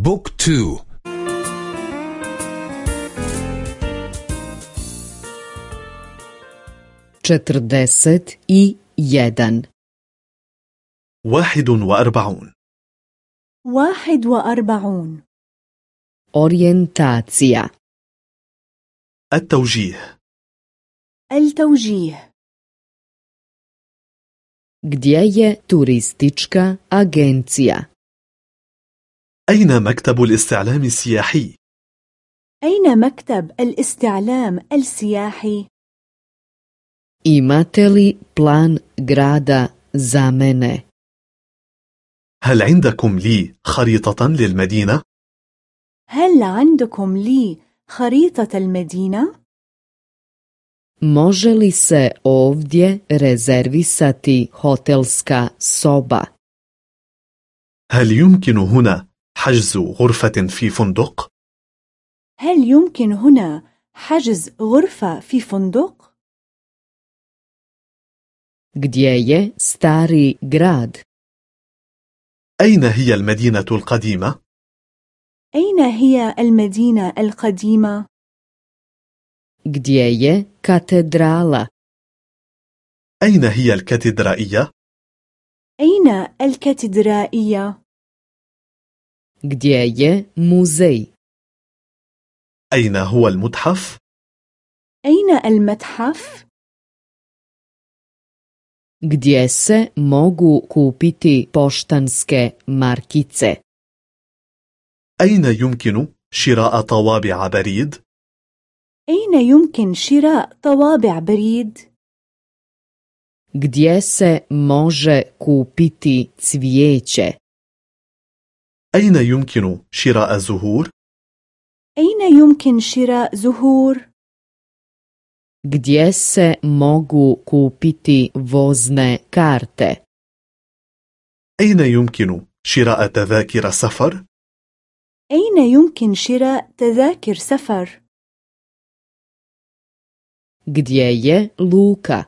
بوك تو četrdeset i jedan واحد وأربعون واحد وأربعون orijentacija التوجيه التوجيه gdje je turistička agencija أين مكتب الاستعلام السياحي؟ أين مكتب الاستعلام السياحي؟ imate li plan grada za mene هل عندكم لي خريطة للمدينة؟ هل عندكم لي خريطة المدينة؟ može li se ovdje rezervisati hotelska soba هل يمكن هنا حجز غرفة في فندق؟ هل يمكن هنا حجز غرفة في فندق؟ gdje je stari grad أين هي المدينة القديمة؟ أين هي المدينة القديمة؟ gdje je katedrala أين هي الكاتدرائية؟ أين الكاتدرائية؟ Gdje je muzej أين هو المتحف؟ أين المتحف؟ gdje se mogu kupiti poštanske markice أين يمكن شراء طوابع بريد؟ أين يمكن شراء طوابع بريد؟ gdje se može kupiti cvijeće أين يمكن شراء زهور؟ أين يمكن شراء زهور؟ gdje se mogu kupiti vozne karte أين يمكن شراء تذاكر سفر؟ أين يمكن شراء تذاكر سفر؟ gdje je luka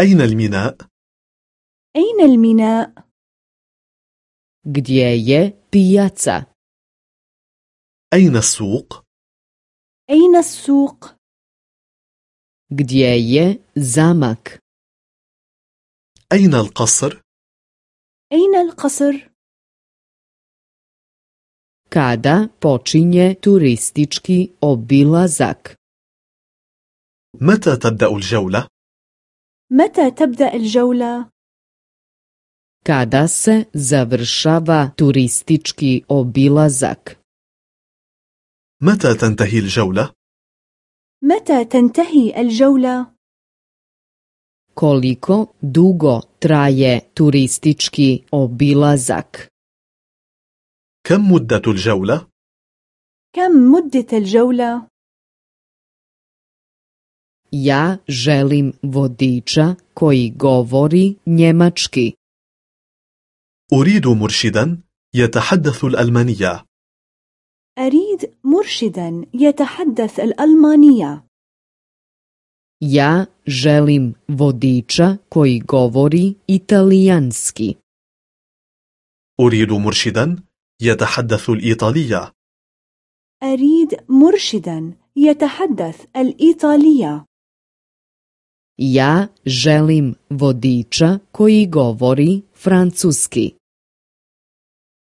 أين الميناء؟ أين الميناء؟ Gdje je pijaca أين السوق؟ أين السوق؟ gdje je zamak أين القصر؟ أين القصر؟ kada počinje turistički obilazak متى تبدأ الجولة؟ متى تبدأ الجولة؟ Kada se završava turistički obilazak متى تنتهي الجولة؟ متى تنتهي الجولة؟ koliko dugo traje turistički obilazak كم مدة الجولة؟ كم مدة الجولة؟ ja želim vodiča koji govori njemački أريد مرشدا يتحدث الألمانية. أريد مرشدا يتحدث الألمانية. Ja želim vodiča koji govori italijanski. أريد مرشدا يتحدث الإيطالية. أريد مرشدا يتحدث الإيطالية. Ja želim vodiča koji govori francuski.